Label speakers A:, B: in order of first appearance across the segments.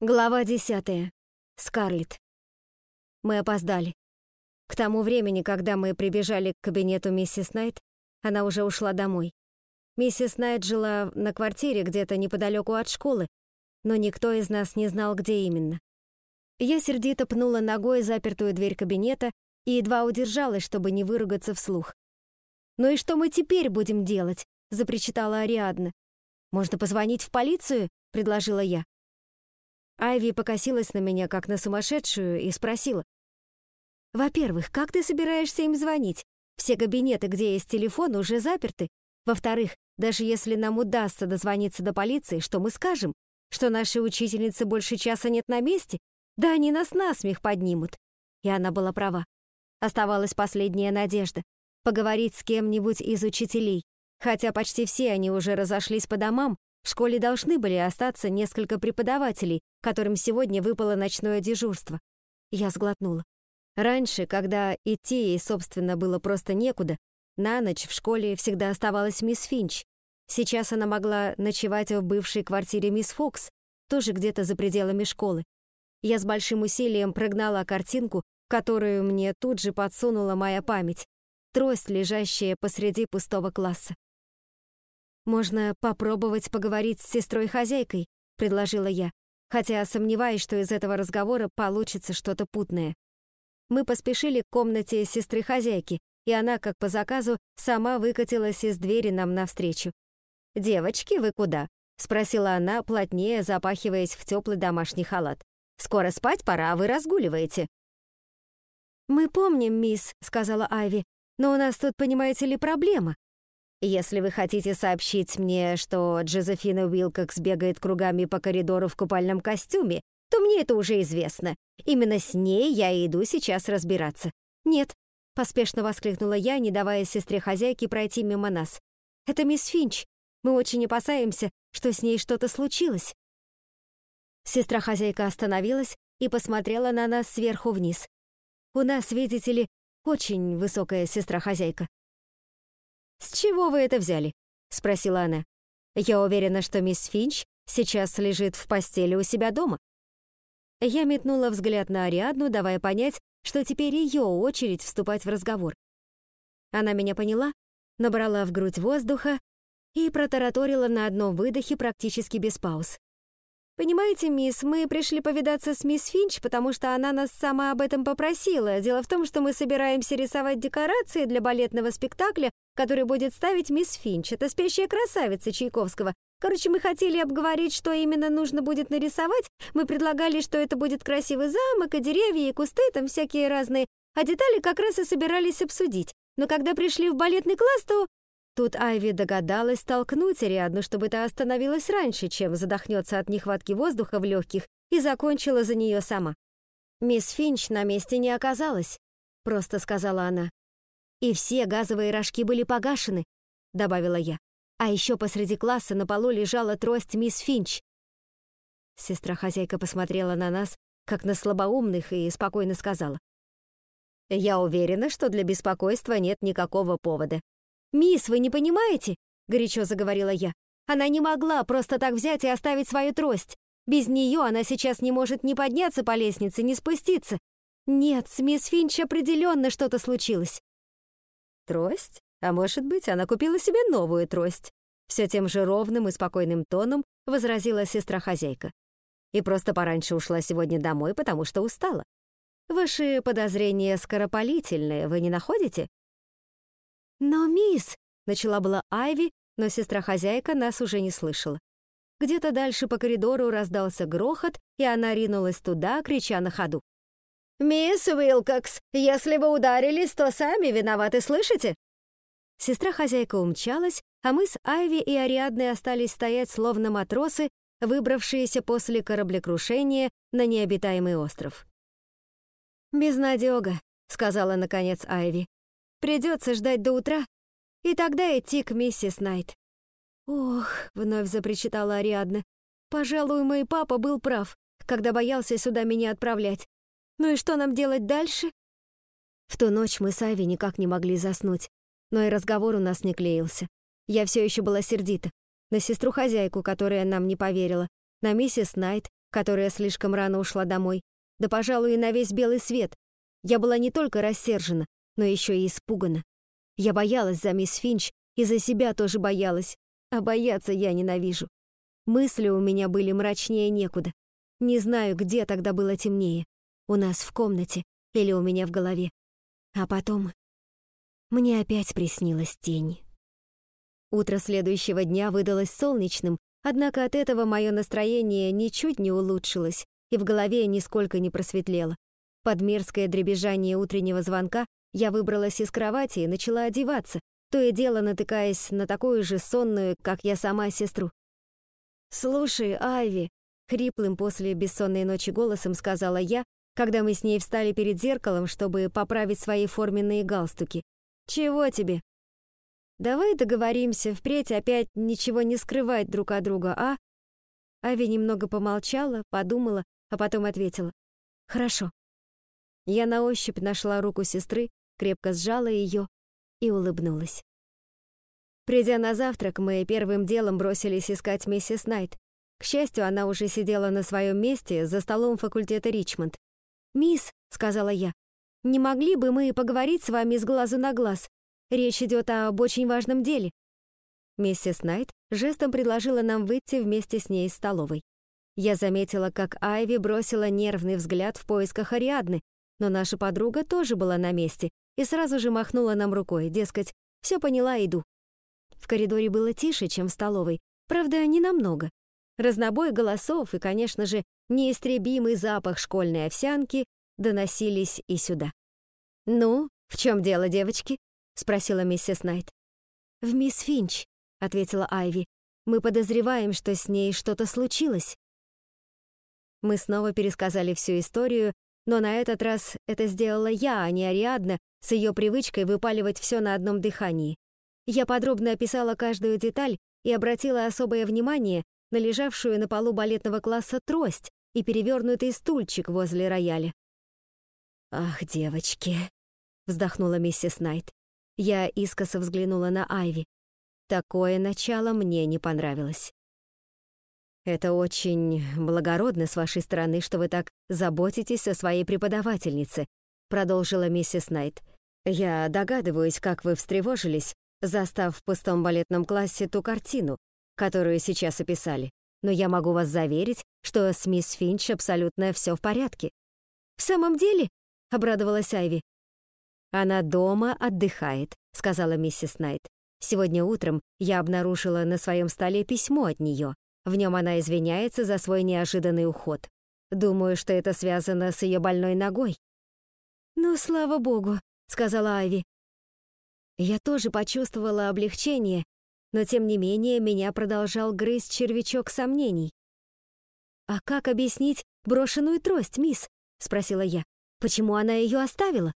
A: Глава десятая. Скарлетт. Мы опоздали. К тому времени, когда мы прибежали к кабинету миссис Найт, она уже ушла домой. Миссис Найт жила на квартире где-то неподалеку от школы, но никто из нас не знал, где именно. Я сердито пнула ногой запертую дверь кабинета и едва удержалась, чтобы не выругаться вслух. «Ну и что мы теперь будем делать?» — запричитала Ариадна. «Можно позвонить в полицию?» — предложила я. Айви покосилась на меня, как на сумасшедшую, и спросила. «Во-первых, как ты собираешься им звонить? Все кабинеты, где есть телефон, уже заперты. Во-вторых, даже если нам удастся дозвониться до полиции, что мы скажем? Что нашей учительницы больше часа нет на месте? Да они нас насмех поднимут». И она была права. Оставалась последняя надежда — поговорить с кем-нибудь из учителей. Хотя почти все они уже разошлись по домам, в школе должны были остаться несколько преподавателей, которым сегодня выпало ночное дежурство. Я сглотнула. Раньше, когда идти ей, собственно, было просто некуда, на ночь в школе всегда оставалась мисс Финч. Сейчас она могла ночевать в бывшей квартире мисс Фокс, тоже где-то за пределами школы. Я с большим усилием прогнала картинку, которую мне тут же подсунула моя память. Трость, лежащая посреди пустого класса. «Можно попробовать поговорить с сестрой-хозяйкой», — предложила я, хотя сомневаюсь, что из этого разговора получится что-то путное. Мы поспешили к комнате сестры-хозяйки, и она, как по заказу, сама выкатилась из двери нам навстречу. «Девочки, вы куда?» — спросила она, плотнее запахиваясь в теплый домашний халат. «Скоро спать пора, а вы разгуливаете». «Мы помним, мисс», — сказала Айви, «но у нас тут, понимаете ли, проблема. Если вы хотите сообщить мне, что Джозефина Уилкокс бегает кругами по коридору в купальном костюме, то мне это уже известно. Именно с ней я и иду сейчас разбираться. Нет, поспешно воскликнула я, не давая сестре хозяйки пройти мимо нас. Это мисс Финч. Мы очень опасаемся, что с ней что-то случилось. Сестра-хозяйка остановилась и посмотрела на нас сверху вниз. У нас, видите ли, очень высокая сестра-хозяйка. «С чего вы это взяли?» — спросила она. «Я уверена, что мисс Финч сейчас лежит в постели у себя дома». Я метнула взгляд на Ариадну, давая понять, что теперь ее очередь вступать в разговор. Она меня поняла, набрала в грудь воздуха и протараторила на одном выдохе практически без пауз. «Понимаете, мисс, мы пришли повидаться с мисс Финч, потому что она нас сама об этом попросила. Дело в том, что мы собираемся рисовать декорации для балетного спектакля, который будет ставить мисс Финч. Это спящая красавица Чайковского. Короче, мы хотели обговорить, что именно нужно будет нарисовать. Мы предлагали, что это будет красивый замок, и деревья, и кусты, там всякие разные. А детали как раз и собирались обсудить. Но когда пришли в балетный класс, то Тут Айви догадалась толкнуть Ариадну, чтобы та остановилась раньше, чем задохнется от нехватки воздуха в легких, и закончила за нее сама. «Мисс Финч на месте не оказалась», — просто сказала она. «И все газовые рожки были погашены», — добавила я. «А еще посреди класса на полу лежала трость мисс Финч». Сестра-хозяйка посмотрела на нас, как на слабоумных, и спокойно сказала. «Я уверена, что для беспокойства нет никакого повода. «Мисс, вы не понимаете?» — горячо заговорила я. «Она не могла просто так взять и оставить свою трость. Без нее она сейчас не может ни подняться по лестнице, ни спуститься. Нет, с мисс Финч определенно что-то случилось». «Трость? А может быть, она купила себе новую трость?» Все тем же ровным и спокойным тоном возразила сестра-хозяйка. И просто пораньше ушла сегодня домой, потому что устала. Ваши подозрения скоропалительные, вы не находите? «Но, мисс!» — начала была Айви, но сестра-хозяйка нас уже не слышала. Где-то дальше по коридору раздался грохот, и она ринулась туда, крича на ходу. «Мисс Уилкокс, если вы ударились, то сами виноваты, слышите?» Сестра-хозяйка умчалась, а мы с Айви и Ариадной остались стоять словно матросы, выбравшиеся после кораблекрушения на необитаемый остров. «Безнадёга», — сказала наконец Айви. Придется ждать до утра, и тогда идти к миссис Найт. «Ох», — вновь запричитала Ариадна, «пожалуй, мой папа был прав, когда боялся сюда меня отправлять. Ну и что нам делать дальше?» В ту ночь мы с Айви никак не могли заснуть, но и разговор у нас не клеился. Я все еще была сердита. На сестру-хозяйку, которая нам не поверила, на миссис Найт, которая слишком рано ушла домой, да, пожалуй, и на весь белый свет. Я была не только рассержена, но еще и испугана. Я боялась за мисс Финч и за себя тоже боялась, а бояться я ненавижу. Мысли у меня были мрачнее некуда. Не знаю, где тогда было темнее. У нас в комнате или у меня в голове. А потом мне опять приснилась тень. Утро следующего дня выдалось солнечным, однако от этого мое настроение ничуть не улучшилось и в голове нисколько не просветлело. Под мерзкое дребезжание утреннего звонка я выбралась из кровати и начала одеваться, то и дело натыкаясь на такую же сонную, как я сама, сестру. «Слушай, Айви», — хриплым после бессонной ночи голосом сказала я, когда мы с ней встали перед зеркалом, чтобы поправить свои форменные галстуки. «Чего тебе?» «Давай договоримся, впредь опять ничего не скрывать друг от друга, а?» Ави немного помолчала, подумала, а потом ответила. «Хорошо». Я на ощупь нашла руку сестры, крепко сжала ее и улыбнулась. Придя на завтрак, мы первым делом бросились искать миссис Найт. К счастью, она уже сидела на своем месте за столом факультета Ричмонд. «Мисс», — сказала я, — «не могли бы мы поговорить с вами с глазу на глаз? Речь идет об очень важном деле». Миссис Найт жестом предложила нам выйти вместе с ней из столовой. Я заметила, как Айви бросила нервный взгляд в поисках Ариадны, но наша подруга тоже была на месте и сразу же махнула нам рукой, дескать, все поняла, иду. В коридоре было тише, чем в столовой, правда, не намного. Разнобой голосов и, конечно же, неистребимый запах школьной овсянки доносились и сюда. «Ну, в чем дело, девочки?» — спросила миссис Найт. «В мисс Финч», — ответила Айви. «Мы подозреваем, что с ней что-то случилось». Мы снова пересказали всю историю, но на этот раз это сделала я, а не Ариадна, с ее привычкой выпаливать все на одном дыхании. Я подробно описала каждую деталь и обратила особое внимание на лежавшую на полу балетного класса трость и перевернутый стульчик возле рояля. «Ах, девочки!» — вздохнула миссис Найт. Я искоса взглянула на Айви. Такое начало мне не понравилось. Это очень благородно с вашей стороны, что вы так заботитесь о своей преподавательнице, продолжила миссис Найт. Я догадываюсь, как вы встревожились, застав в пустом балетном классе ту картину, которую сейчас описали. Но я могу вас заверить, что с мисс Финч абсолютно все в порядке. В самом деле, обрадовалась Айви. Она дома отдыхает, сказала миссис Найт. Сегодня утром я обнаружила на своем столе письмо от нее. В нем она извиняется за свой неожиданный уход. Думаю, что это связано с ее больной ногой. «Ну, слава богу», — сказала Ави. Я тоже почувствовала облегчение, но тем не менее меня продолжал грызть червячок сомнений. «А как объяснить брошенную трость, мисс?» — спросила я. «Почему она ее оставила?»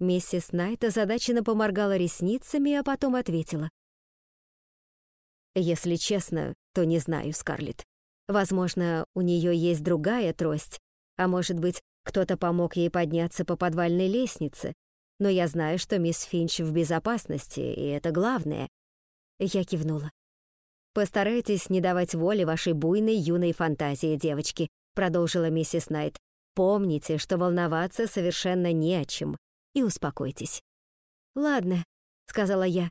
A: Миссис Найт озадаченно поморгала ресницами, а потом ответила. Если честно, то не знаю, Скарлетт. Возможно, у нее есть другая трость, а может быть, кто-то помог ей подняться по подвальной лестнице. Но я знаю, что мисс Финч в безопасности, и это главное. Я кивнула. «Постарайтесь не давать воли вашей буйной юной фантазии, девочки», продолжила миссис Найт. «Помните, что волноваться совершенно не о чем, и успокойтесь». «Ладно», — сказала я.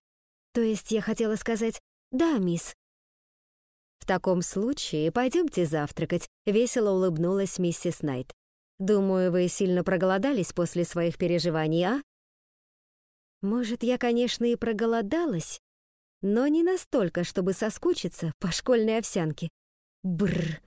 A: То есть я хотела сказать, «Да, мисс». «В таком случае пойдемте завтракать», — весело улыбнулась миссис Найт. «Думаю, вы сильно проголодались после своих переживаний, а?» Может, я, конечно, и проголодалась, но не настолько, чтобы соскучиться по школьной овсянке. Бррр.